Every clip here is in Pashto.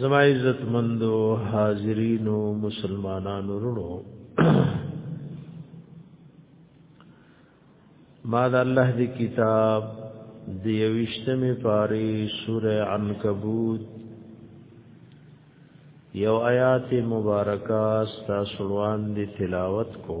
زما عزت مندو حاضرینو مسلمانانو رونو ما د الله دی کتاب دی وشتمه پاری سوره عنکبوت یو آیات مبارکه ستا سلوان دی تلاوت کو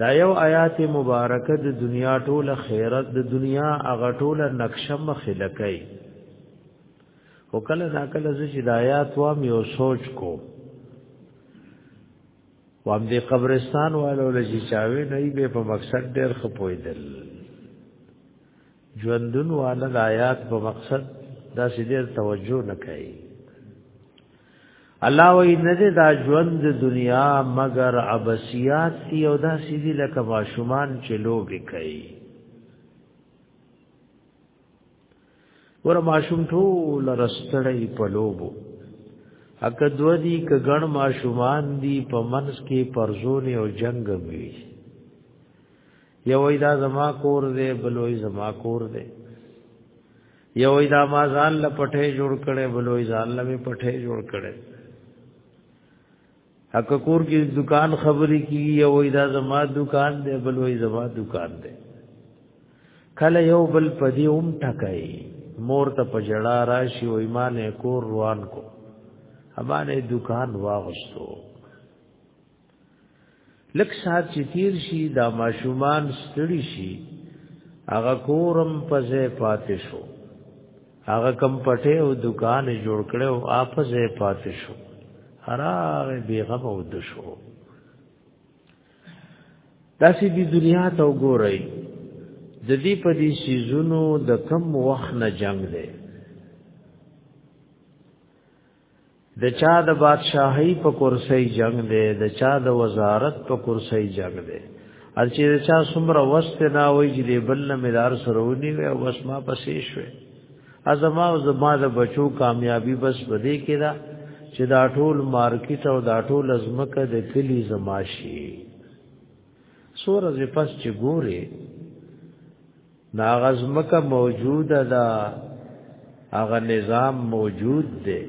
دا یو آیات مبارکه د دنیا ټوله خیرت د دنیا هغه ټوله نقشه مخې لکای او کله نا کله چې د آیات و مې او سوچ کو وام دې قبرستان والو لږی چاوي نه به په مقصد ډېر خپویدل ژوندون والا د آیات په مقصد دا سیدر توجه نه کوي الله وی نه دا ژوند دنیا مگر عباسیات تی او دا سیدی لکه ماشومان چې لوبي کوي ور ماشوم ټول رستړی په لوبو اکه دو دی ک غن ماشومان دی په منس کې پرزونی او جنگ وی یو دا زما کور دی بلوی زما کور دی یو دا ما ځان له پټه جوړ کړي بلوی ځان له پټه جوړ کړي حق کور کې دکان خبرې کی یو دا زما دکان دی بلوی زما دکان دی کله یو بل پدی اوم ټکای مور ته پجړا راشي و ایمان کور روان کو امانه دکان واغستو لک سات چې تیر شي دا ماشومان ستړي شي هغه کورم پځه پاتې شو هغه کم پټه او دکان جوړ کړو اپځه پاتې شو هراغه بیغم او د شو داسې دی دنیا ته وګورئ د دې په دې سيزونو د کم وخت نه جنگ دی د چا د بادشاہي په کرسي جنگ دی د چا د وزارت په کرسي جنگ دی ار چې د چا څومره وست نه وي چې د بل نه مدار سرونی وي او بس ما پسې شوي ازما او زما د بچو کامیابی بس بده کړه چې دا ټول مارکیټ او دا ټول ازمکه د کلی زماشي سور از پس چې ګوره ناغزمکه موجوده ده هغه نظام موجود دی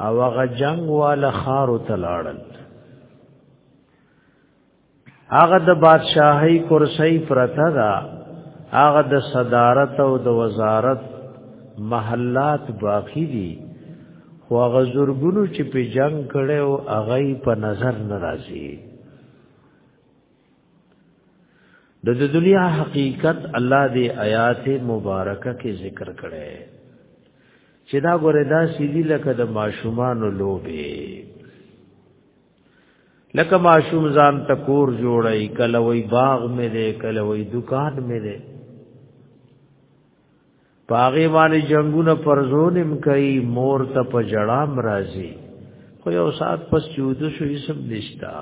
او هغه جنگ والا خارو تلاړل هغه د بادشاہي کرسي پرته ده هغه د صدارت او د وزارت محلات باقی دي خو هغه زورګونو چې په جنگ کړي او هغه په نظر ناراضي د د دنیا حقیقت الله دی آیات مبارکه کې ذکر کړي چې دا ګوره دا سیدی لکه د ماشومان لوبه لکه ماشوم ځان تکور جوړي کله وای باغ مې دې کله وای دکان مې دې پاغي باندې جنگونه پرزونم کوي مور ته په جړام راځي خو یو سات پس چود شو یې سب نشتا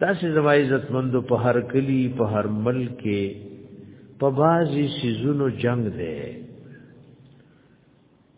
داسې زما عزت مند په هر کلی په هر ملک په بازي سيزونو جنگ دی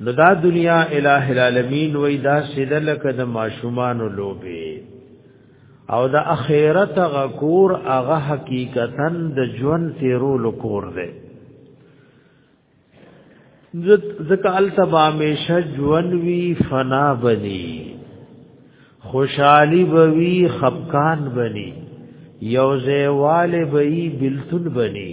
نو دا دنیا الہ العالمین وای دا سید لکه د ماشومان لوبه او د اخرت غکور هغه حقیقتا د ژوند تیرولو کور دی ځکه التبا همیشه ژوند وی فنا بنی خوشحالی بوی خفقان بنی یوزه والے بئی بلتن بنی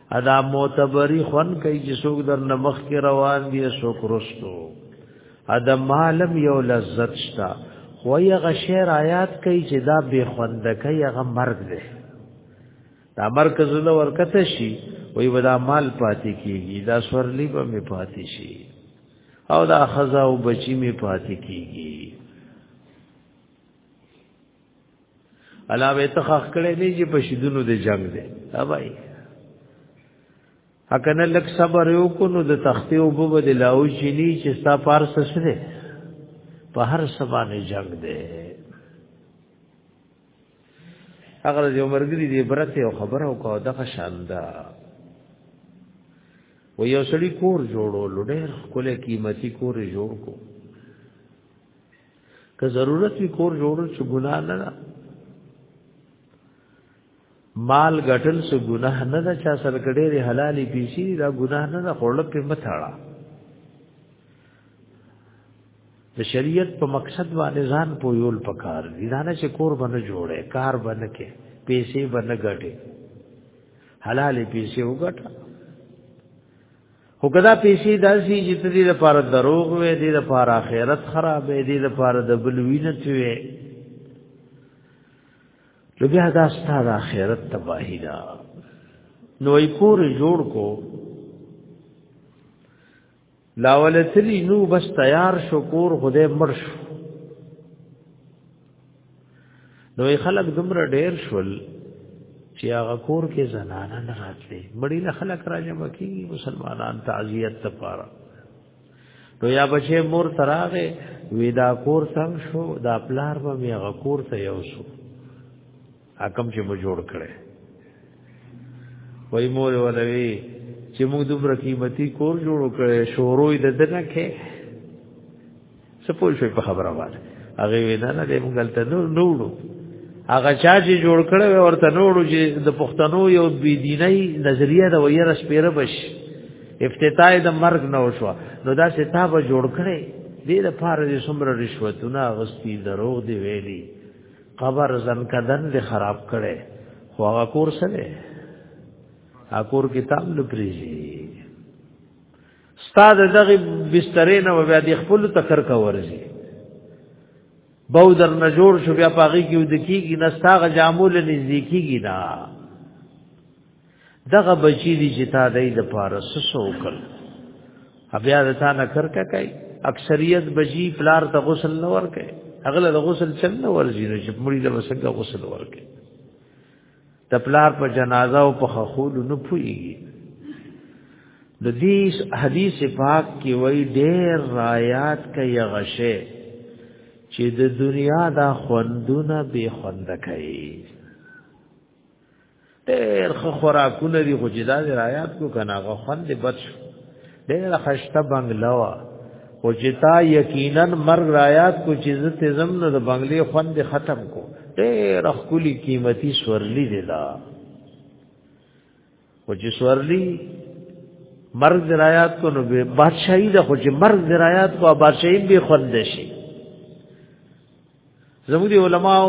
ادا معتبری خون کوي چې څوک در نمخ کې روان دي څوک رستو ادا مالم یو لذت شتا خو یې غشیر آیات کوي چې دا به خوند کوي هغه مرګ دی دا مرکز له ورکته شي وای ودا مال پاتې کیږي دا سورلی به می پاتې شي او دا خزا او بچی می پاتې کیږي الله به تخخ کړي نه چې په شیدونو د جنگ دی اوبای اکنه لک صبر یو کو نو د تختی او په بده لاو چینی چې ستا پار سسره په هر سبانه جنگ دی اگر یو مرګری دی برته او خبره او کو دغه شاندا و یو سړی کور جوړو لډیر کوله قیمتي کور جوړ کو که ضرورت وی کور جوړ چې ګناه نه ده مال غټل سو ګناه نه ده چا سره کډېری حلالي پیسي دا ګناه نه ده خړل په متاړه د شریعت په مقصد باندې ځان په یول پکار دي دا نه چې کور باندې جوړه کار باندې کې پیسې باندې غټه حلالي پیسې وګټه خو کدا پیسې داسي چې ته دې لپاره دروغ وې دې لپاره آخرت خراب وې دې لپاره د بل وینې چوي نو بیا دا ستاسو آخرت تباہی ده نو یې کور جوړ کو لاولتلی نو بس تیار شو کور خدای مرش نو خلک دومره ډیر شول چې هغه کور کې زنانه نه راتلې مړی له خلک راځم کی مسلمانان تعزیت لپاره نو یا بچې مور تراغه ودا کور څنګه شو دا پلار به می هغه کور ته یو شو حکم چې مو جوړ کړي وای مور ولوي چې موږ دومره قیمتي کور جوړ کړي شوروي د دنه کې څه پوه شوي په خبره باندې هغه وینا نه دی موږ دلته نو نوړو هغه چا چې جوړ کړو ورته نوړو چې د پښتنو یو بی دیني نظریه د ویر سپیره بش افتتاح د مرګ نه وشو نو دا ستاب جوړ کړي دې د پاره د سمره رشوتونه غستی دروغ دی ویلي قبر زن کدن دې خراب کړي خو هغه کور سره اکور کتاب لپریږي استاد دغه بسترې نه بیا د خپل تکر کا ورزي بو در نجور شو بیا پاغي کې ود کیږي نه ساغه جامول نږدې کیږي دا دغه بچی دي چې تا دای د پاره سسو کړ بیا د تا نه کر کا کوي اکثریت بچی پلار ته غسل نه ور کوي اغله د غسل چل نه ورځي چې مړي له وسګه غسل ور کوي د پلار په جنازه او په خخول نه پويږي د دې حدیث پاک کې وای ډېر رايات کوي غشه چې د دنیا دا خوندونه به خوند کوي ډېر خوراکونه دي خو جدا رايات کو کنه غو خوند بچ ډېر خشته بنگلا وا او چې تا یقینا مرګ رایات کو چې عزت زمنه د بنگلې خوند ختم کو ډېر خولي قیمتي سورلی دی دا او چې سورلی مرګ درایات کو نو به بادشاہي د خو چې مرګ درایات کو بادشاہي به خوند شي زموږ دی علماو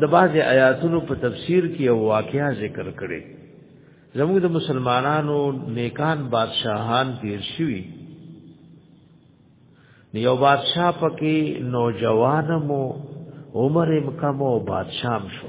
د بعض آیاتونو په تفسیر کې یو واقعا ذکر کړي زموږ د مسلمانانو نیکان بادشاہان تیر شوی یو بادشاہ پکې نوجوانمو عمر مکمو بادشاہ شو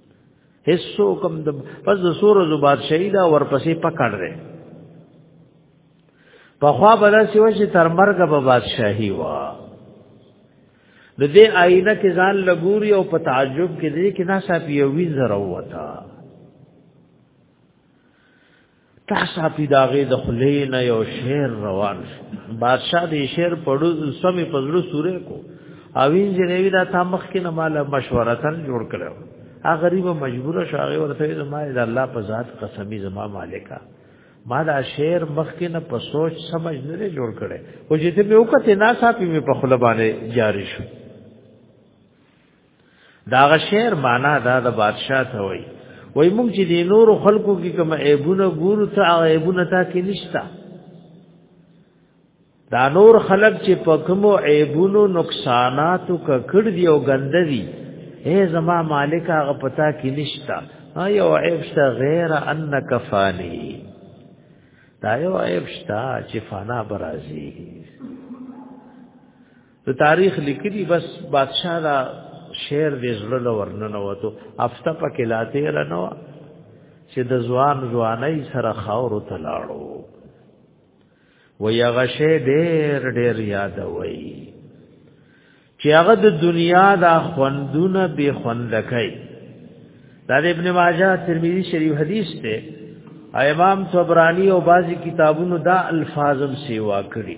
هیڅو کم د پس د سور زو بادشاہي دا ورپسې پکړ دی په خوا بلا سی وجه تر مرګ به بادشاہي وا د دې آینه کې ځان لګوري او په تعجب کې دې کې ناسا پیوي زره وتا تاسو په داغه د خلې نه یو شعر روان شو بادشاہ دې شعر پړو سمې پزړو سورې کو اوین جنوی دا تا مخ کې نه مال مشوره تر جوړ کړو ا غریب مجبور شو هغه ورته زما د الله په ذات قسمی زما مالکا ما دا شعر مخ کې نه په سوچ سمجھ نه جوړ کړي او چې ته به وکته نا صاحب می په خلبانه جاری شو دا غ شعر معنا دا د بادشاہ ته وای وای موږ چې د نور خلکو کې کوم عیبونه ګورو ته هغه عیبونه تا کې نشتا دا نور خلک چې په کوم عیبونو نقصاناتو ککړ دی او ګندوی اے زما مالک هغه پتا کې نشتا یو عیب شته غیر انک فانی دا یو عیب شته چې فانا برازي د تاریخ لیکلی بس بادشاہ دا شعر دې زړه له ورننه وته افته پکې لا تیر نه و چې د ځوان ځواني سره خاور ته لاړو و یا غشه ډېر ډېر یاد وای چې هغه د دنیا دا خوندونه به خوند کوي دا د ابن ماجه ترمذی شریف حدیث ته امام طبرانی او بعضی کتابونو دا الفاظم سیوا کړی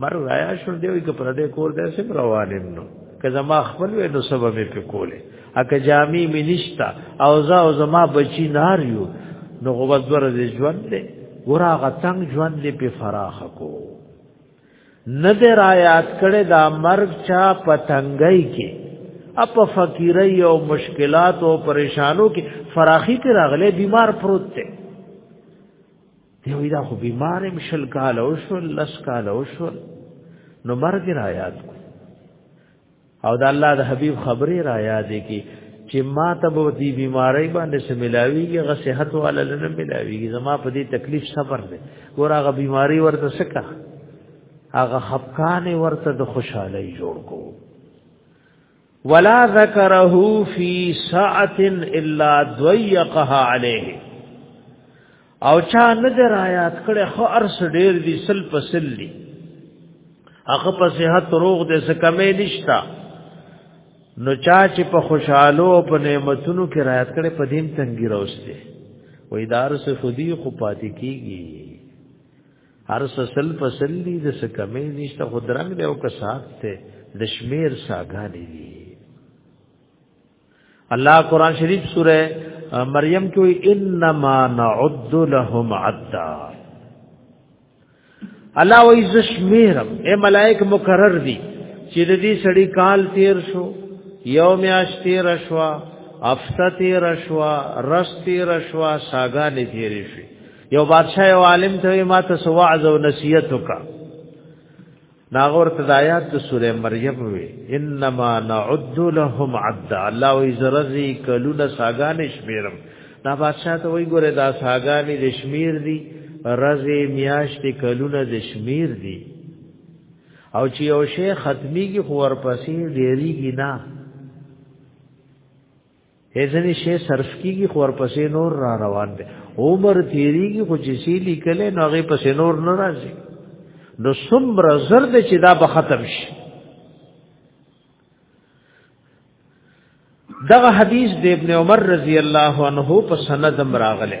بر رایا شو دی وی ک پر دې کور دې سم روانم نو که زما خپل وې نو سبب مې پکولې اکه جامې مې نشتا او زا او زما بچی نار یو نو غوبت ور دې ژوند دې ورا غتنګ ژوند دې په فراخ کو نه دې رايات کړه دا مرګ چا پتنګي کې اپ فقیرای او مشکلات او پریشانو کې فراخي کې راغله بیمار پروت ته دی وی دا خو بیمار هم شل کال او شل لس کال او شل نو مرګ را یاد کو او دا الله د حبیب خبره را یاد کی چې ما ته به دی بیماری باندې سم ملاویږي غ صحت والا نه ملاویږي زما په دې تکلیف صبر دی ګور هغه بیماری ورته سکا هغه خفقان ورته د خوشحالي جوړ کو ولا ذکره فی ساعت الا ضيقها عليه او چا نظر آیات کړه خو ارس ډیر دی سل پسل دی هغه په صحت روغ دې څه کمې نشتا نو چا چې په خوشحالو او په نعمتونو کې راحت کړي په دین تنګي راوسته وې دار سه خودي خو پاتې کیږي هر سل فصل دی د سکمې نشته خدرنګ دی او کسات ته د شمیر ساګانی دی الله قران شریف سوره مریم کې انما نعد لهم عدا الله وای ز شمیرم اے ملائک مکرر دی چې د دې سړی کال تیر شو یو میاش تیر شوا افته تیر شوا رس تیر شوا ساګانی تیر شي یو بادشاہ یو عالم ته ما ته سو وعظ او نصیحت وکا ناغور تدایات د سوره مریم وی انما نعد لهم عد الله وی زرزی کلون ساگان شمیرم دا بادشاہ ته وی ګوره دا ساگان د شمیر دی رزی میاشت کلون د شمیر دی او چې یو شی ختمی کی خور پسې ډیریږي نه ځنی شی صرف کیږي خو ورپسې نور را روان دي عمر تیریږي خو چې سی لیکل نو هغه پسې نور نه راځي نو څومره زرد چې دا به ختم شي دغه حدیث د ابن عمر رضی الله عنه په سند راغله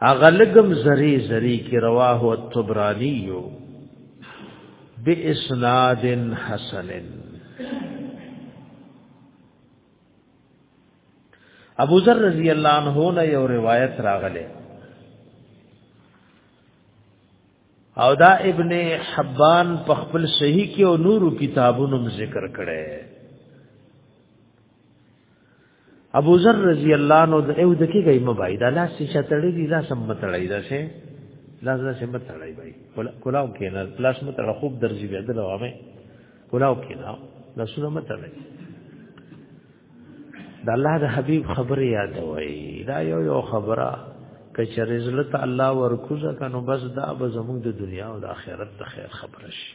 اغلګم زری زری کی رواه الطبرانی باسناد حسن ابو ذر رضی الله عنه نه یو روایت راغله او دا ابن حبان په خپل صحیح کې او نورو کتابونو ذکر کړي ابو ذر رضی الله عنه د یو دکی گئی مبای دا لاس چې چتړې دي لاس هم متړای دا شي لاس لاس هم متړای بای کلاو کې نه لاس متړ خوب درځي بیا د لوامه کلاو کې نه لاس نه متړای د الله د حبيب خبره یاد وای دا یو یو خبره کچره عزت الله ورکوزه کنو بس دا به زموږ د دنیا او د آخرت د خیر خبره شي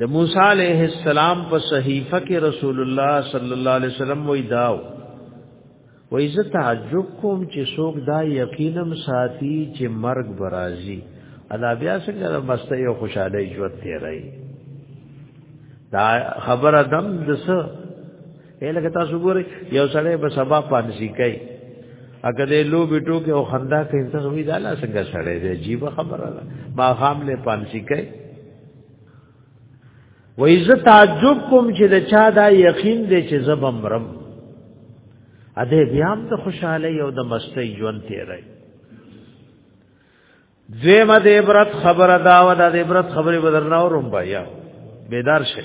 د موسی علیه السلام په صحیفه کې رسول الله صلی الله علیه وسلم وی داو وای زه تعجب کوم چې څوک دا یقینم ساتي چې مرګ برازي ادا بیا څنګه د مستۍ او خوشحالۍ ژوند تیرای دا خبره دم دس الګ تاسو ګورئ یو سړی په سبا پانسی کوي اګه دې لو بیٹو کې او خندا کوي تاسو وی دا لا څنګه سړی دی عجیب خبره ده ما خام له پانسی کوي وای زه تعجب کوم چې د چا دا یقین دی چې زبم رم ا دې بیا هم د خوشاله او د مستۍ ژوند تیرای زیمه د عبرت خبره دا و د عبرت خبره بدرنا وروم بیا بیدار شه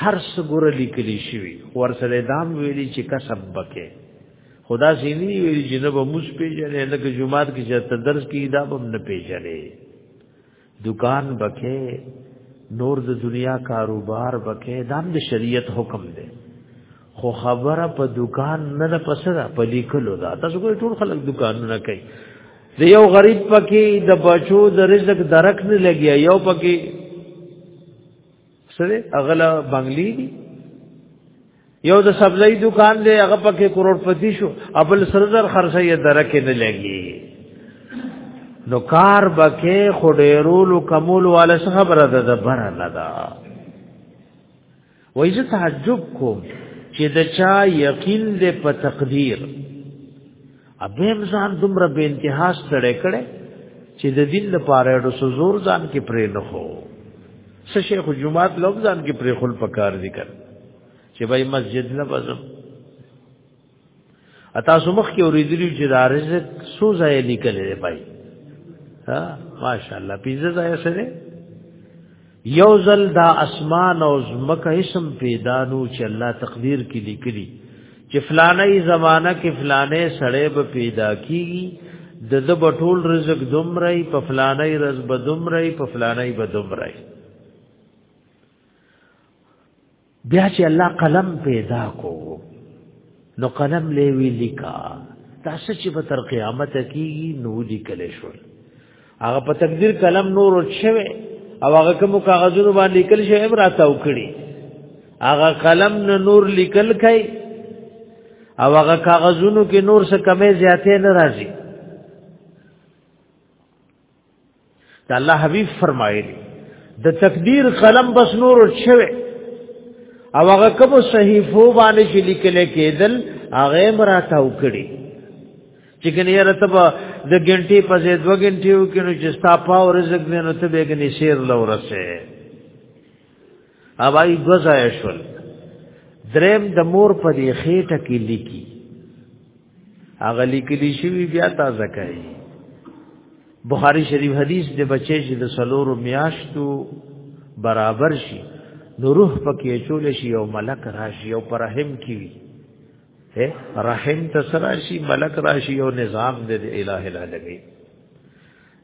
هر څه ګور لیکل شوی ورسره دام ویلی چې کسب بکې خدا سي نه ویلی چې نه به موس پیژنې نه کې جمعات کې چې درس کې دا به نه پیژنې دکان بکې نور د دنیا کاروبار بکې دا د شریعت حکم دی خو خبره په دکان نه ده پسه ده په لیکلو ده تاسو کوی ټول خلک دکانونه کوي د یو غریب پکې د بچو د رزق درک نه لګیا یو پکې سره اغلا بنگلی دی یو د سبزی دکان دی هغه پکې کروڑپتی شو ابل سردر خرڅه یې درک نه لګي نو کار بکې خډېرولو کمول والا څه خبره ده د بره نه ده وای زه تعجب کوم چې د چا یقین دې په تقدیر ابم ځان دومره به انتها ستړې کړې چې د دین لپاره د سزور ځان کې پرې نه خو څه شیخ جمعات لوب ځان کې پرې خل پکار ذکر چې بای مسجد نه بزم اتا سمخ کې اوریدلی چې دا رزق سو ځای لیکل دی بای ها ماشاءالله پیزه ځای سره یو ځل دا اسمان او زمکه اسم پیدا نو چې الله تقدیر کې لیکلی چې فلانه زمانہ کې فلانه سړې به پیدا کیږي د د بټول رزق دومره په فلانه رز به دومره په فلانه به دومره بیا چې الله قلم پیدا کو نو قلم لوي لیکا تاسو چې په تر قیامت کې نو لیکل شو هغه په تقدیر قلم نور شوه او هغه کوم کاغذونو باندې لیکل شوی هم راته وکړي هغه قلم نه نور لیکل کای او هغه کاغذونو کې نور څه کمې زیاتې نه راځي دا الله حبیب فرمایلی د تقدیر قلم بس نور شوه او هغه کوم صحیفو باندې چې لیکل کېدل هغه مراته وکړي چې کنه یاره تب د ګنټي په ځای دوه ګنټي وکړو چې ستا پاو رزق دې نو ته به ګنې شیر لورسه اوای غزای شول دریم د مور په دې خېټه کې لیکي هغه لیکلی شوی بیا تازه کوي بخاری شریف حدیث د بچی چې د سلورو میاشتو برابر شي نو روح پکې چول شي او ملک راشي او پر رحم کی وي رحم تسراشی ملک راشی او نظام د الٰه العالمین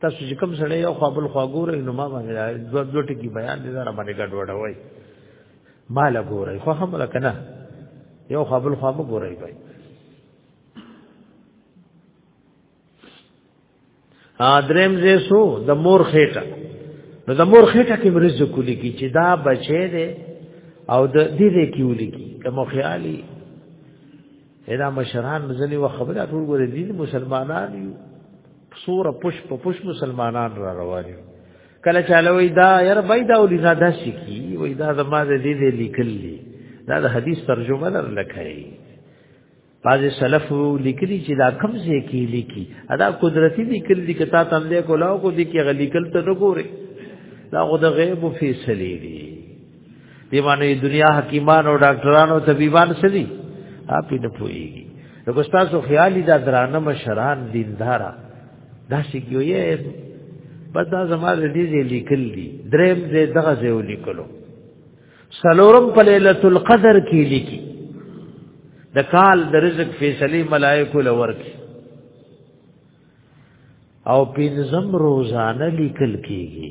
تاسو چې کوم سره یو خپل خواګورې نو ما باندې دوه دوه ټکی بیان دي زره باندې ګډ وډه وای ما لا ګورې خو هم لا کنه یو خپل خوا به ګورې وای ا دریم زه سو د مور خېټه نو د مور خېټه کې مرز کولی کی چې دا بچې ده او د دې دې کې ولي کی کوم خیالي ادا مشران ځنی و خبره ټول ګور دین مسلمانان یو سور پوش په پوش مسلمانان را روان یو کله چاله وای دا یار بای دا ولې زاده شکی وای دا زما د دې دې لیکلی دا د حدیث ترجمه لر لکای بعض سلف لیکلی چې دا کم ځای کې لیکي ادا قدرتی لیکل دي کتا تم دې کولاو کو دي کې غلیکل ته وګوره دا غو د غیب فیصله دي دی باندې دنیا حکیمان او ډاکټرانو طبيبان سړي اپی نه پويږي نو کو تاسو خیالي دا درانه مشران دیندارا دا سګیو یې بس دا زما دې دې لیکل دي دریم دې دغه دې لیکلو سلورم په ليله القدر کې لیکي د کال د رزق فیصله ملائکه لور کې او پینځم روزانه لیکل کیږي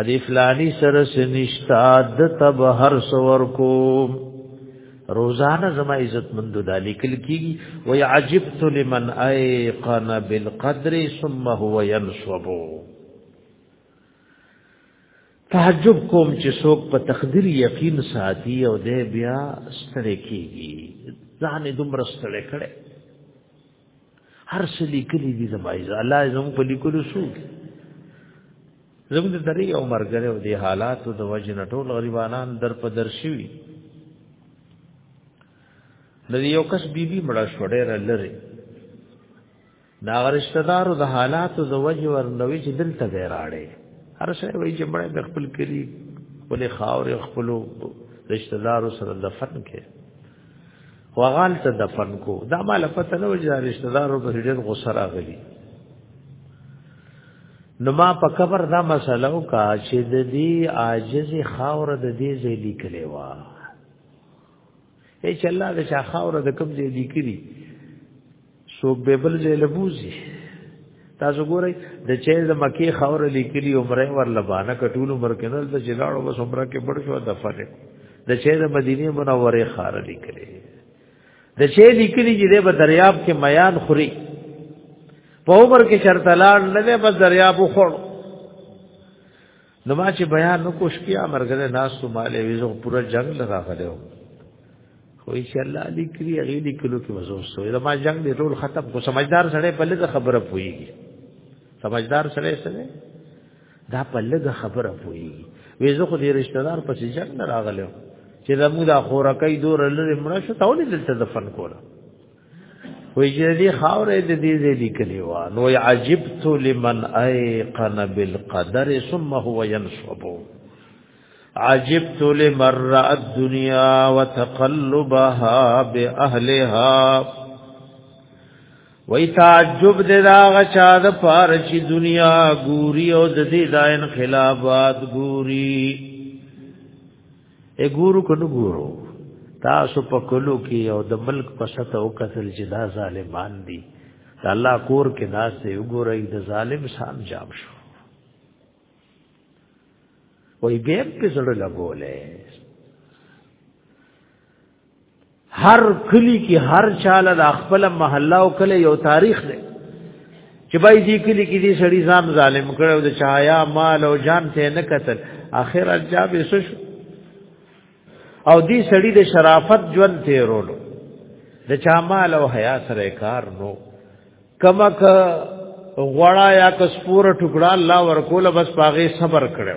ادي فلانی سره سنشتا د تب هر سور کو روزانه زما عزت مند د لیکل کی و عجبت لمن ايقن بالقدر ثم هو ينصب تعجب کوم چې څوک په تقدیر یقین ساتي او دې بیا ستړي کیږي ځان یې دومره ستړي کړي هر څه لیکلي دي زما عزت الله زموږ په لیکلو شو زموږ د درې او مرګره او د حالاتو د وجه نه ټول غریبانان در په در شوي د یو کس بیبي مړه شو ډېر لري دا رشتہ دارو د حالاتو د وجه ورنوي چې دلته دی راړي هر شی وایي چې مړه د خپل کلی خپل خاور خپل رشتہ دارو سره دفن کې وغال ته دفن کو دا مال پته نه وجه رشتہ دارو په ډېر غوسه راغلي نو ما په قبر دا مسله وکا چې د دې عاجز خاور د دې ځای لیکلې و هیڅ الله د چا خاور د کوم ځای لیکلي سو به بل ځای لبوزي تاسو ګورئ د چې د مکی خاور لیکلي عمره ور لبانه کټول عمر کې نل د جلاړو بس عمره کې بڑ شو د فرق د چې د مدینه منوره خار لیکلي د شی لیکلی چې د دریاب کې میان خوري په عمر کې چرته لاړ نه دی بس دریاب وخوړ نو ما چې بیان نو کوش کیا مرګره ناس تو مالې ویزو پورا جنگ لگا غلو خو ان شاء الله لیکلی هغه لیکلو کې وزو سو دا ما جنگ دې ټول ختم کو سمجدار سره په لږه خبره پويږي سمجدار سره سره دا په لږه خبره پوهیږي وې زه خو دې رشتہ دار په سجن نه راغلم چې زموږ د خورکۍ دور لري مړه شو ته ولې دلته دفن کوله وې چې دې خاورې دې دې دې لیکلې و نو عجبت لمن ايقن بالقدر ثم هو ينصب عجبت لمن راى الدنيا وتقلبها باهلها وای تعجب دې دا غچا د پار چې دنیا ګوري او د دې دا انقلابات ګوري ای ګورو کنه ګورو تاسو په کلو کې او د ملک په سطح او قتل چې دا ظالمان دي الله کور کې ناس دی وګورئ د ظالم سام جام شو وای به په زړه لګولې هر کلی کې هر چاله د خپل محله او کله یو تاریخ دی چې بای دې کلی کې دې سړی ځان ظالم کړو د چایا مال او جان ته نه قتل اخر عجاب یې شو او دې سړی د شرافت ژوند ته رولو د چا مال او حیا سره کار نو کما ک غړا یا کسپور ټکړه الله ورکول بس پاغه صبر کړو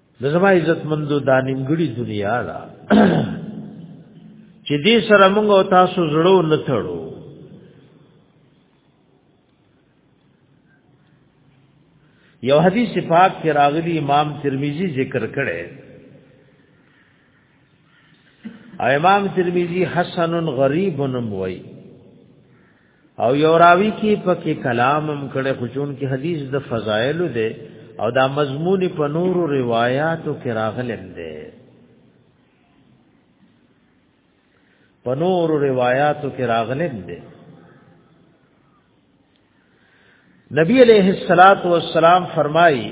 د زما عزت مندو دا نیمګړي دنیا دا چې دې سره موږ او تاسو زړه نه تړو یو حدیث پاک کې راغلی امام ترمذی ذکر کړي او امام ترمذی حسن غریب نم وای او یو راوی کې پکې کلام هم کړي خو چون کې حدیث د فضایل دی او دا مضمون په نورو روایتو کې راغلم دی په نورو روایتو کې راغلم دی نبی علیہ الصلات والسلام فرمایي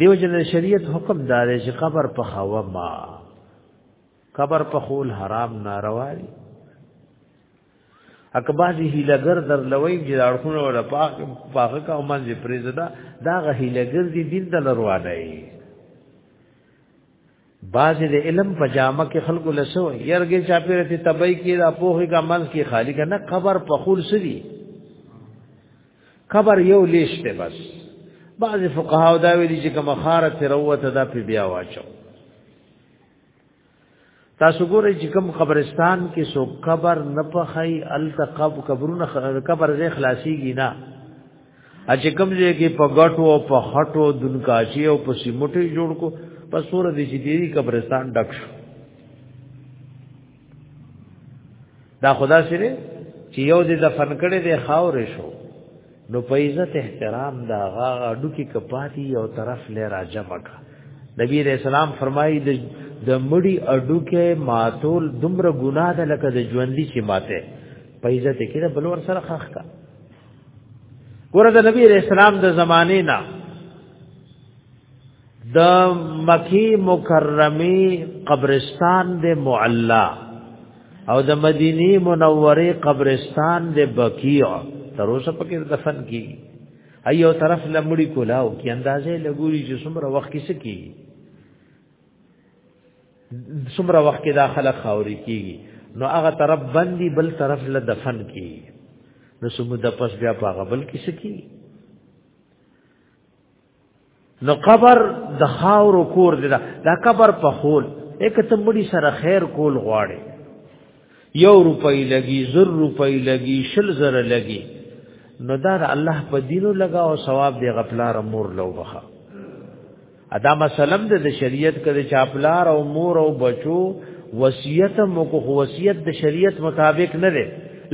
دیو جن شریعت حکم دار چې قبر په خوا ما قبر په خول حرام ناروا دي اکبازي هیلګر در لوي چې اړخونه ولا پاک پاک کا ومن دي پریزدا دا غ هیلګر دي دین د لروانه بعضې د علم په جامه کې خلکو لسو یرګې چاپېره ته تبعی کې د اپوخې کا منځ کې خالی که نه قبر په خول سدي قبر یو لیش دی بس بعضې فقهاو دا ویلي چې کومه خاره ترې راووته دا پې بیا واچو تاسو ګورئ چې کوم قبرستان کې سو قبر نه پخای الته قبرونه قبر زې خلاصيږي نه اچ کوم ځای کې په غټو او په خټو دنکاشي او په سیمټي جوړ کو په سور دي چې دې قبرستان ډک شو دا خدا سره چې یو دې د فن کړي د خاور شو نو په عزت احترام دا غا ډوکی کپاتی او طرف لې راجم کا نبی رسول الله فرمایي د د مړی اډو کې ماتول دومره ګناه ده لکه د ژوندۍ چې ماته په عزت کې د بلور سره خخ کا ګوره د نبی علیہ السلام د زمانه نه د مکی مکرمی قبرستان د معلا او د مدینی منوره قبرستان د بقیع تر اوسه پکې دفن کی ایو طرف لمړی کولاو کی اندازې لګوري چې څومره وخت کې سکی څومره وخت کې دا خلک خاوري کیږي نو هغه طرف باندې بل طرف له دفن کیږي نو سمو د پس بیا په هغه بل کې سکی نو قبر د خاور کور دی دا قبر په خول یک ته مړي سره خیر کول غواړي یو روپۍ لګي زر روپۍ لګي شل زر لګي نو دا الله په دینو لگا او ثواب دی غفلار مور لو بخا ادا مسلم د شریعت کده چاپلار او مور او بچو وصیت مو کو وصیت د شریعت مطابق نه ده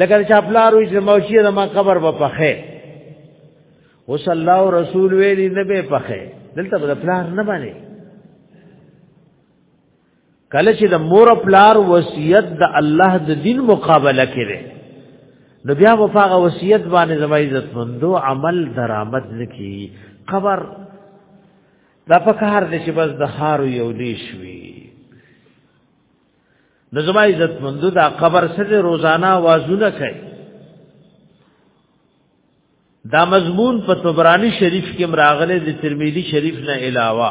لکه چاپلار او جمعوشی د ما قبر په پخه وصلی الله رسول ویلی نه به پخه دلته د پلار نه باندې کله چې د مور پلار وصیت د الله د دین مقابله کړي نو بیا وفاغه وصیت باندې زما عزت مندو عمل درآمد نکي قبر دا پکار دې چې بس د هارو یو دی شوي نو زما عزت مندو دا قبر سره روزانه وازونه کوي دا مضمون په طبرانی شریف کې مراغله د ترمذی شریف نه علاوه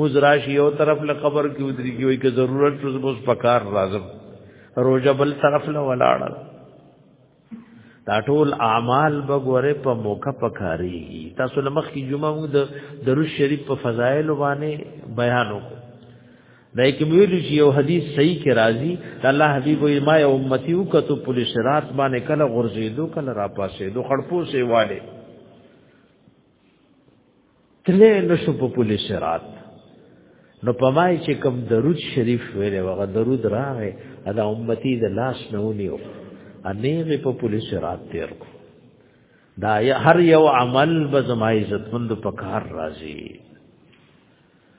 موز راشي یو طرف له قبر کې ودرېږي وي که ضرورت شو بس پکار راځم روزه بل طرف له ولاړه دا ټول اعمال بګوره په موقع پکاري تاسو لمخ کی جمعه موږ د درود شریف په فضایل باندې بیان وکړو دا کوم ویل چې یو حدیث صحیح کې راځي دا الله حبیب وي ما یو امتی وکړو پولیس رات باندې کله غرزیدو کله را پاسې دو خړپو سیواله تله نشو په پولی سرات نو پمای چې کوم درود شریف ویلې وغه درود راغې ادا امتی د لاس نه ونیو انیغه په پولی سرات تیر کو دا هر یو عمل به زما عزت مند په کار راځي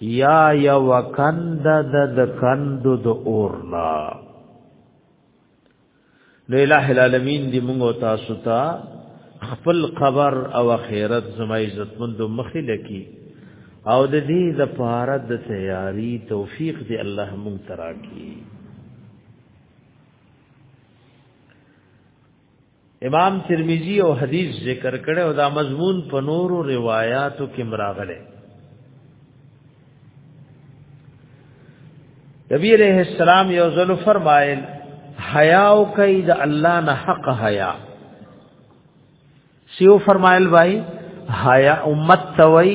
یا یو کند د د کند د اورنا نو الہ العالمین دی موږ تاسو ته خپل قبر او خیرت زما عزت مند مخې لکی او د دې د پاره د تیاری توفیق دی الله موږ تراکی امام ترمذی او حدیث ذکر کړي او دا مضمون په نورو روایتو کې مراغله نبی علیہ السلام یو ځل فرمایل حیا او کوي د الله نه حق حیا سیو فرمایل وای حیا امت توي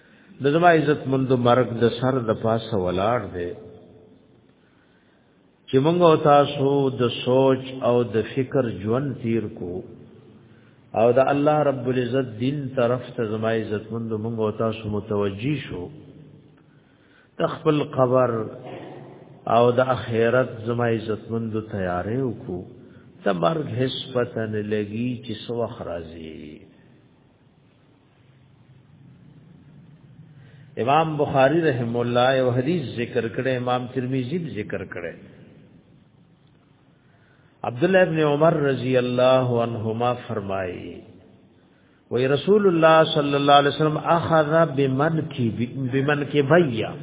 د زما عزت مند مرګ د سر د پاسه ولاړ دی چې موږ او تاسو د سوچ او د فکر ژوند تیر کو او د الله رب العزت دین طرف ته زما عزت مند موږ او تاسو متوجی شو تخپل قبر او د اخرت زما عزت مند تیارې وکړو ته مرګ هیڅ پته نه لګي چې سو خرازي امام بخاری رحم الله یو حدیث ذکر کړي امام ترمذی ذکر کړي عبد الله ابن عمر رضی الله عنهما فرمایي وی رسول الله صلی الله علیه وسلم اخذ بمن کی بمن کی بیا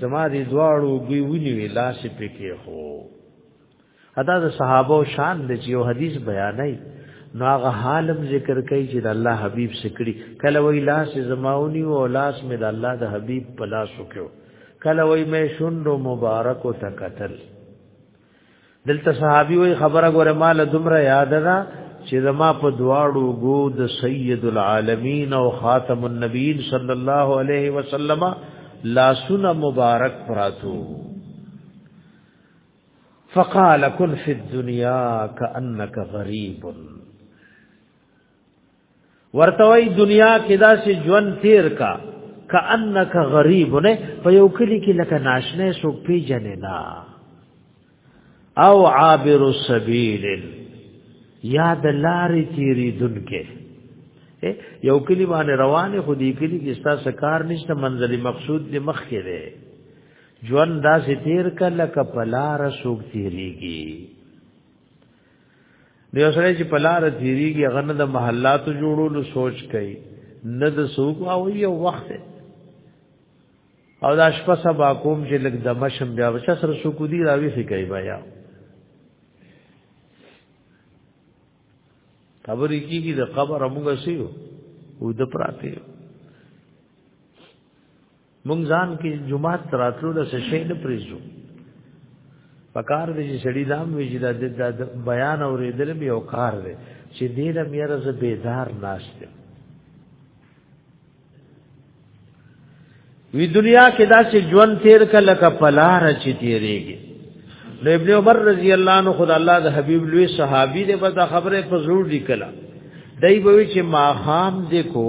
زما دې دواړو ګوي ونی لاس پکې هو ادا د صحابه او شان د یو حدیث بیانای نو هغه حالم ذکر کوي چې د الله حبیب سکړي کله وی لاس زماونی او لاس مې د الله د حبیب په لاس وکړو کله وی مې شوندو مبارک او تکتل دلته صحابي وی خبره ګوره مال دمر یاد ده چې زما په دواړو ګو د سید العالمین او خاتم النبیین صلی الله علیه وسلم لاسونه مبارک پراتو فقال كن في الدنيا كانك غريب ورتوي دنیا کې دا چې ژوند تیر کا کانک غریب نه په یو کلی کې لکه ناشنه سو پیجنې نه او عابر السبیل یاد لارې تیری دنکه یو کلی باندې روانه خو دې کلی کې ستا سکار نشته منزل مقصود دې مخ کې دی ژوند دا سي تیر کله ک پلار سوک تیریږي دیو سره چې پلار تیریږي غنه د محلات جوړولو سوچ کوي نه د سوق او یو وخت او دا شپه سبا کوم چې لګ د مشم بیا وچ سره سوق دی راوي سي کوي بیا خبرې کیږي د قبر موږ سيو او د پراته مونږ ځان کې جمعه تراتلو د شې نه پریزو پکار دې چې سړی دام وی چې د بیان اورېدل به او کار دی چې دې له میره ز بیدار ناشته وی دنیا کې دا چې ژوند تیر کله کا پلار چې تیرېږي نو ابن عمر رضی الله عنه خدای الله د حبیب لوی صحابي دې په خبره په زور لیکلا دای به چې ما خام دې کو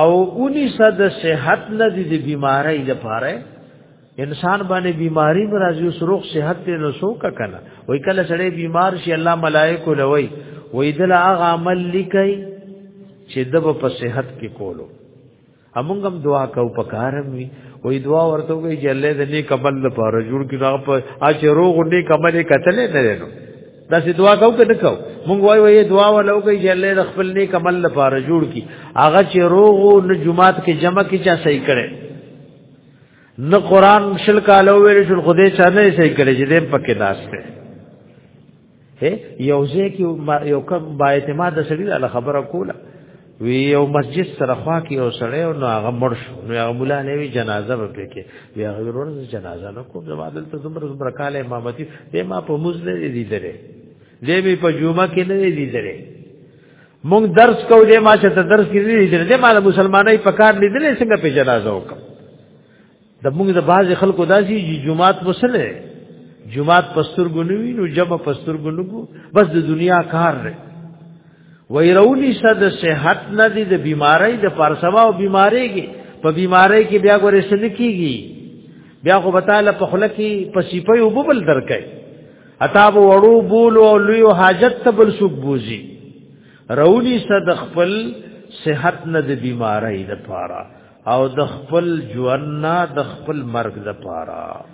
او اونی صد صحت نه دی دی بیماری د پاره انسان باندې بیماری مرضی او سروغ صحت ته نو سو کا کنه وای کله سړی بیمار شي الله ملائکه لوي وای دل هغه عمل لیکي چې دب په صحت کې کولو همغه هم دعا کو پکارم وی وای دعا ورته وی چې الله دې نیک عمل لپاره جوړ کړه په اچ روغ نیک عمل کتلې نه نو دا سي دعا کو کنه کو مونږ وای وای دعا ولو کوي چې الله د خپل نیک عمل لپاره جوړ کی هغه چې روغ او نجومات کې جمع کی چا صحیح کړي نه قران شل کالو ویل شل خدای چا نه صحیح کړي چې دې پکې ناشته یو ځای کې یو کم با اعتماد سړي له خبره کوله وی یو مسجد سره خوا کې یو سړی او نو هغه مړ شو نو هغه مولا نه وی جنازه به پکې بیا هغه ورور جنازه نه کوم زما دلته زمر زمر کال امامتي د ما په موز نه لیدلې دې به په جمعه کې نه لیدلې مونږ درس کو دې ما چې ته درس کې نه لیدلې دې ما مسلمانای په کار لیدلې څنګه په جنازه وکم د موږ د باز خلکو داسي چې جمعات وسله جمعات پستر ګنوي نو جمع پستر ګنګو بس د دنیا کار دی ويرونی صد صحت نه دي د بیماری د پرسبا او بیماری کې په بیماری کې بیا ګورې سن کیږي بیا خو بتاله په خله کې په سیپي او ببل درکې اتا به وړو بول او لوی حاجت ته بل سوق بوزي رونی صد خپل صحت نه د بیماری د پاره او د خپل ژوند نه د خپل مرګ لپاره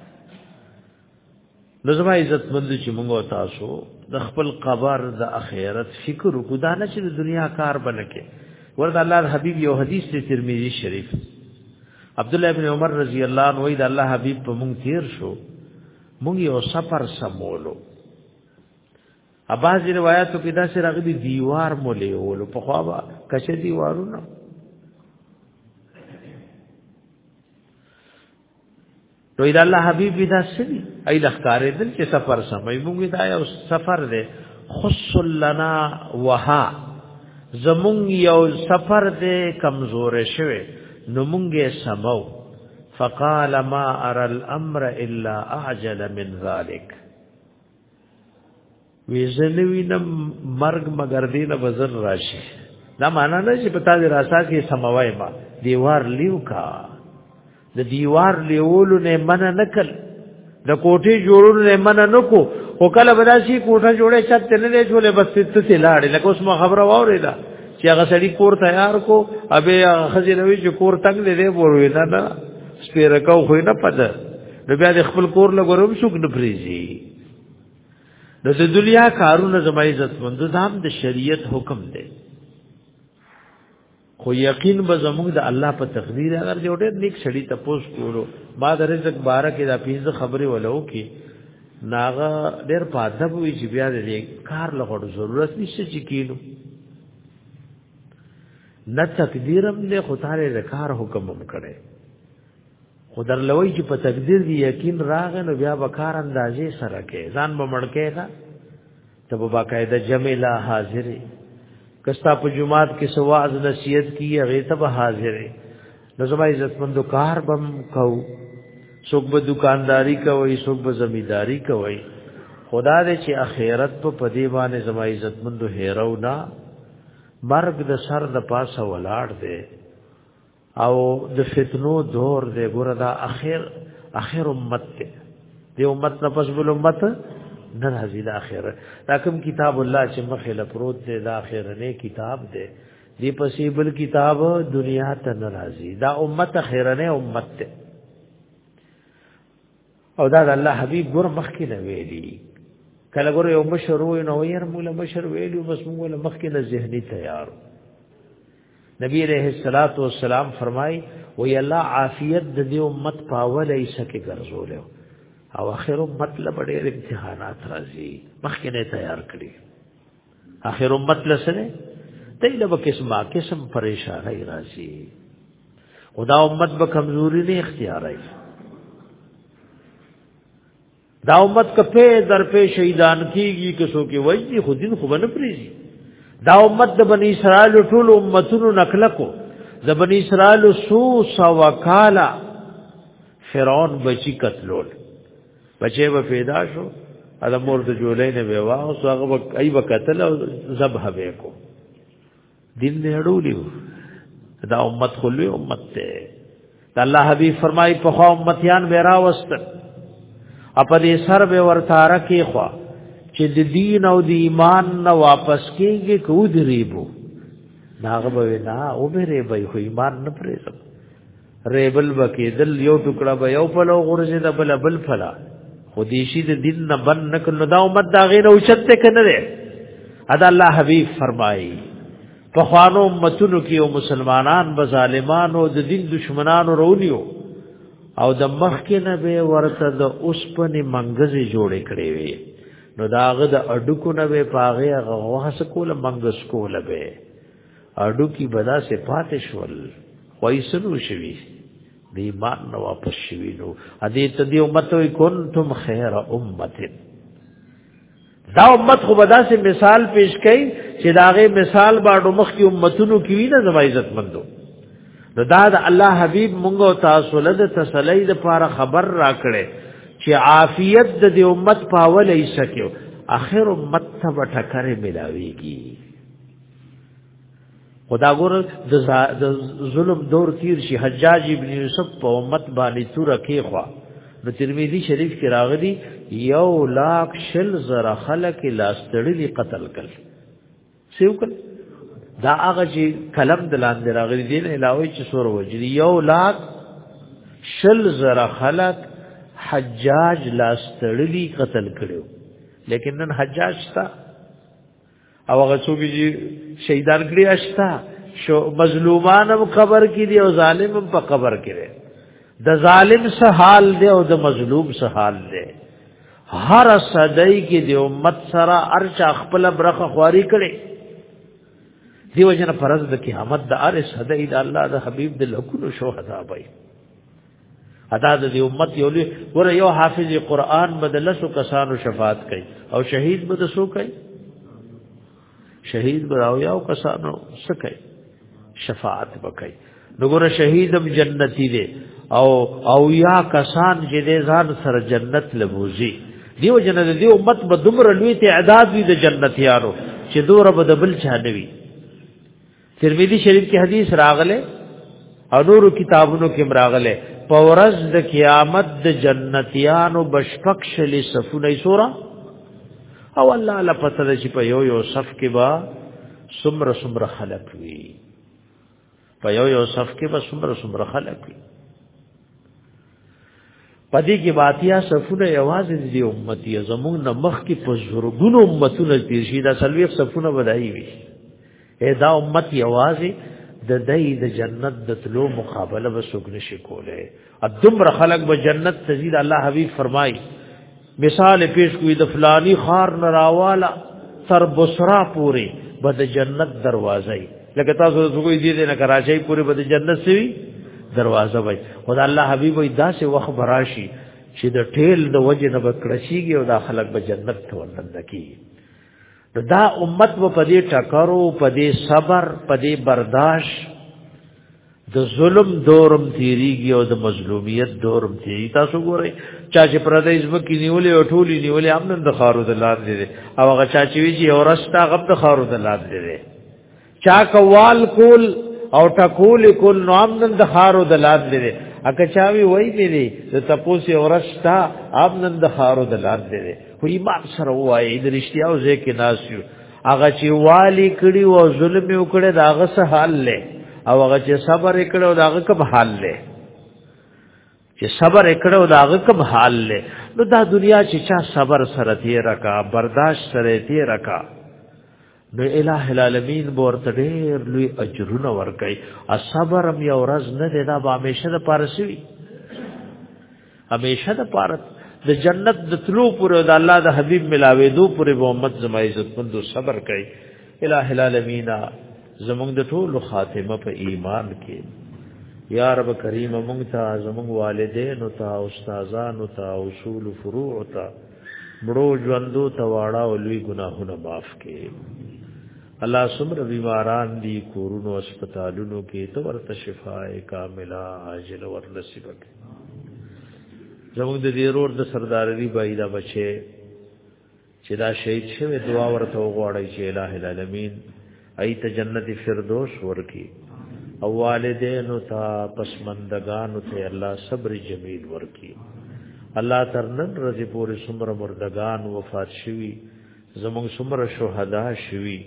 نو زما عزت مند چې موږ او تاسو د خپل قبر د اخرت فکر وکړو دا نه چې د دنیا کار بنکې ورته الله حبیب یو حدیث دی ترمذی شریف عبد الله ابن عمر رضی الله عنه وی د الله حبیب په مونږ تیر شو مونږ یو سفر سمولو اباز روایتو کې دا سره راغلي دیوار مولې ولو په خوا با کشه دیوارونه نو اذا الله حبيب دا سړي اې د ښکارې دل چې سفر سمې موږ دا یو سفر دی خص لنا وها زمون یو سفر دی کمزور شوه نو مونږه سمو فقال ما ارى الامر الا اعجل من ذلك وی زنوی نه مرګ مگر دی نه بزر راشي دا معنا نه چې پتا دې راسا کې سموای ما دیوار لیو کا د دیوار لیولو نه من نه کل د کوټې جوړولو نه من نه کو او کله بداسي کوټه جوړه چت نه نه جوړه بس ست ته لاړ لکه اوس ما خبره وره دا چې هغه سړی کور تیار کو ابه خزینوي چې کور تنگ دې دې ورو نه نه سپیرکاو خو نه پد نو بیا د خپل کور له ګورم شو کنه پریزي نو د دنیا کارونه زما عزت مند دام د شریعت حکم دی خو یقین به زموږ د الله په تقدیر اگر دی وړه نیک شړی ته پوس کولو ما د رزق بارک دا پیزه خبره ولو کې ناغه ډېر پاده وی چې بیا دې کار لغړ ضرورت نشته چې کینو نه تقدیرم دې خدای د کار حکم هم کړي خو درلوي چې په تقدیر دی یقین راغ نو بیا به کار اندازې سره کې ځان به مړکې کا ته به باقاعده جمع لا حاضر کستا په جمعات کې سواز نصیحت کی هغه ته به حاضر نو زما عزت مند کار بم کو څوک به دکانداری کوي څوک به زمیداری کوي خدا دې چې اخرت په پدی باندې زما عزت مند هیرو نه مرګ د سر د پاسه ولاړ دی او د فتنو دور دی ګوره دا اخر اخر امت دی دی امت نه پس بل امت نه راځي د اخر دا کوم کتاب الله چې مخې له پروت دی د اخر نه کتاب دی دی پسې بل کتاب دنیا ته نه راځي دا امت اخر نه امت دی او دا د الله حبيب ګور مخ کې نه ویلي کله ګور یو مشر وې نو یې مولا مشر ویلو بس موږ مخ کې نه ذهني تیار نبی عليه الصلاه والسلام فرمای وی الله عافیت د دې امت پاول یې سکه ګرځول او اخر امت لبډې امتحانات راځي مخ کې نه تیار کړی اخر امت لسنه تیله به قسمه قسم پریشانای راځي خدا امت به کمزوري نه اختیارای دا امت کپه در په شهیدان کیږي که څوک وایي خو دین خو بنه پریږي دا امت د بنی اسرائیل ټول امتونو نقل کو د بنی اسرائیل سو سو وکالا فرعون بچی قتلول بچي به پیدا شو اله مور د جولې نه به واه سو هغه وخت ای وکتل او ذبح به کو دین نه اړولیو دا امت خلوی امت ته دا الله حبیب فرمای په خو امتیان به راوست اپا دې سر به ورتاره کې خو چې د دین او د ایمان نه واپس کېږي کو دریبو ناغه به نه او به ری به خو ایمان نه پرې سم ریبل بکی دل یو ټکړه به یو په لو غرزه د بل بل فلا خو دې شي د دین نه بن نک نو دا امت دا غیر او چت کنه ده ادا الله حبیب فرمایي په خوانو امتونو کې او مسلمانان به ظالمانو د دین دشمنانو رونیو او د مخ کې نه به ورته د اوسپنې منګزي جوړ کړي وي نو داغه د اډکو نه به پاغه غواس کوله منګس کوله به اډو کی بدا سے پاتې شول وایسلو شوی دی مان نو واپس شوی نو ا دې ته دی امت وی کنتم خیر امه دا امت خو بدا سے مثال پیش کړي چې داغه مثال باندې مخ کی امتونو کی وی نه زما عزت مندو نو دا د الله حبیب مونږ او تاسو له تسلی د پاره خبر را کړي چې عافیت د دې امت پاول ایسکیو اخر امت ته ټکرې ملاويږي خدا ګور د ظلم دور تیر شي حجاج ابن یوسف په امت باندې تور کې خوا نو ترمذی شریف کې راغلی یو لاک شل زر خلک لاستړلی قتل کړ سیو کړ دا هغه چې کلم د لاندې راغلی دی نه علاوه چې سور وجری یو لاک شل زر خلک حجاج لاستړلی قتل کړو لیکن نن حجاج تا او هغه څوک چې شهیدان کړي اشتا شو مظلومان هم قبر کې دي او ظالم هم په قبر کې دي د ظالم سه حال دی او د مظلوم سه حال دی هر صدای کې د امت سره ارچا خپل برخه خواري کړي دیو جن فرض د قیامت د ار صدای د الله د حبیب د لکونو شهدا بای ادا د دې امت یو لوی ور یو حافظ قرآن بدلسو کسانو شفاعت کوي او شهید به د سو کوي شهید به راو یو کسانو سکي شفاعت وکړي نګور شهیدم جنتی دی او او یا کسان چې د ځان سره جنت لبوزي دیو جن د دیو امت به دومره لوی تعداد وي د جنتیانو چې دوره به د بل چا نوي ترمذی شریف کې حدیث راغله او نورو کتابونو کې راغله پورز د قیامت د جنتیانو بشپکش لې صفونه سورا او الله لا پته د چې په یو یو صف کې با سمر سمر خلق وی په یو یو صف کې با سمر سمر خلق وی پدې کې باتیا صفونه یوازې دې امتی زمونږ نه مخ کې په زورګونو امتونه تیر شي دا سلوي صفونه بدایي وي اے دا امت یوازې د دې د جنت د تلو مقابله به څوک نشي کولای ادمر خلق به جنت تزيد الله حبيب فرمایي مثال پیش کوي د فلانی خار نه راواله تر بصرا پوري به د جنت دروازه وي لکه تاسو د سګوي دي نه کراچۍ پوري به د جنت سوي دروازه وي خدای الله حبيب وي داسې وخت براشي چې د ټیل د وجه نه بکړشيږي او د خلک به جنت ته ورننه کیږي دا امت و پدې ټکرو پدې صبر پدې برداشت د ظلم دورم تیریږي او د مظلومیت دورم تیریږي تاسو ګورئ چا چې پردې ځمکې نیولې او ټولې نیولې هم نن د خارو د لار دی او هغه چا چې ویږي او رستا غب د خارو د لار دی چا کوال کول او ټکول کول نو هم نن د خارو د لار دی اګه چا وی وای مې دی د تپوسې او رستا هم نن د خارو د لار دی خو ایمان سره وایي د رښتیاو ځکه ناسیو هغه چې والی کړي او ظلم وکړي دا هغه څه حال لې او هغه چې صبر وکړي او دا هغه کوم حال لې چې صبر وکړي او دا هغه کوم حال لې نو دا دنیا چې چا صبر سره دی رکا برداشت سره دی رکا نو الہ العالمین ورته ډېر لوی اجرونه ورکړي او صبر هم یو ورځ نه دی دا به همیشه د پارسوي همیشه د پاره د جنت د تلو پر د الله د حبیب ملاوي دو پر محمد زما عزت مند صبر کوي الہ العالمین زمونږ د ټول خاتمه په ایمان کې یا رب کریم مونږ ته زمونږ والدین او ته استادان او ته اصول فروع او ته بڑو ژوندو ته واړه او لوی ګناهونه معاف کړي الله سمر بیماران دي کورونو هسپتالونو کې تو ورته شفای کامله عاجل ور نصیب کړي زموږ د دې رور د سرداري بای دا بچي چې دا شهید شوی دعا ورته وغواړي چې الٰه العالمین ایت جنت فردوس ورکی او والدینو ته پسمندگانو ته الله صبر جمیل ورکی الله تر نن ورځې پورې څومره مردگان وفات شوي زموږ څومره شهدا شوي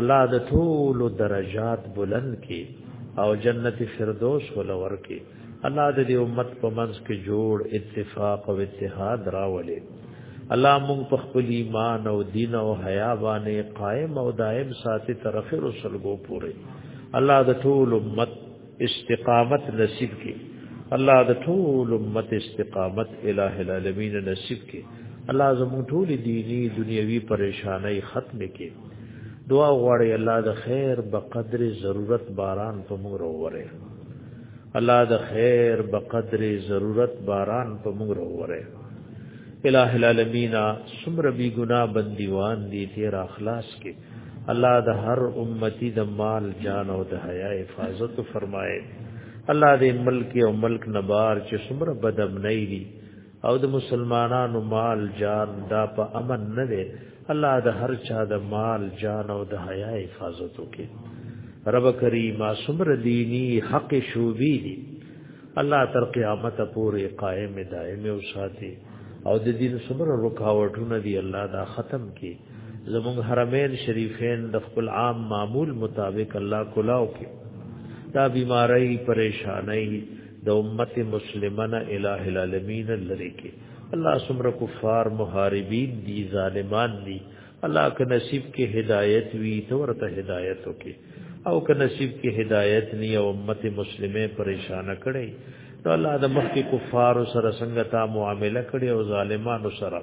الله د ټول درجات بلند کې او جنت فردوس ولور کې الله د دې امت په منځ کې جوړ اتفاق او اتحاد راولې الله موږ په خپل ایمان او دین او حیا باندې قائم او دائم ساتي تر اخر سلګو پورې الله د ټول امت استقامت نصیب کی الله د ټول امت استقامت الہ العالمین نصیب کی الله زموږ ټول دینی دنیوي پریشانای ختم کی دعا غواړي الله د خیر په قدر ضرورت باران په موږ وروره الله د خیر په قدر ضرورت باران په موږ وروره الہ العالمین سمر بی گناہ بندیوان دی تیر اخلاص کې الله د هر امتی د مال جان او د حیا حفاظت فرمایي الله دې ملک او ملک نبار چې څومره بدم نه دي او د مسلمانانو مال جان دا په امن نه دي الله د هر چا د مال جان او د حیا حفاظت وکړي رب کریم څومره دینی حق شوبې دي الله تر قیامت پورې قائم دائم او ساتي او د دین څومره رکاوټونه دي الله دا ختم کړي زمونږ حرمین شریفین د خپل عام معمول مطابق الله کلاو کې دا بیماری پریشانای د امت مسلمه نه الٰه العالمین لری کې الله سمر کفار محاربین دی ظالمان دی الله که نصیب کې هدایت وی تو ورته هدایت وکي او که نصیب کې هدایت نی او امت مسلمه پریشان کړي نو الله د مخ کې کفار سره څنګه تا معامله کړي او ظالمانو سره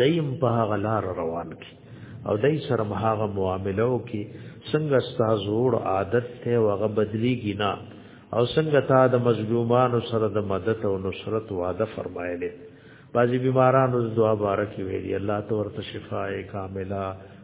دیم په هغه لار روان کی او دای سره هغه معاملو کې څنګه ستاسو عادت ته وغه بدلیږي نه او څنګه تا د مظلومانو سره د مدد او نصرت وعده فرمایله بعضی بیمارانو دعا بارک ویلی الله تو ورته شفای کامله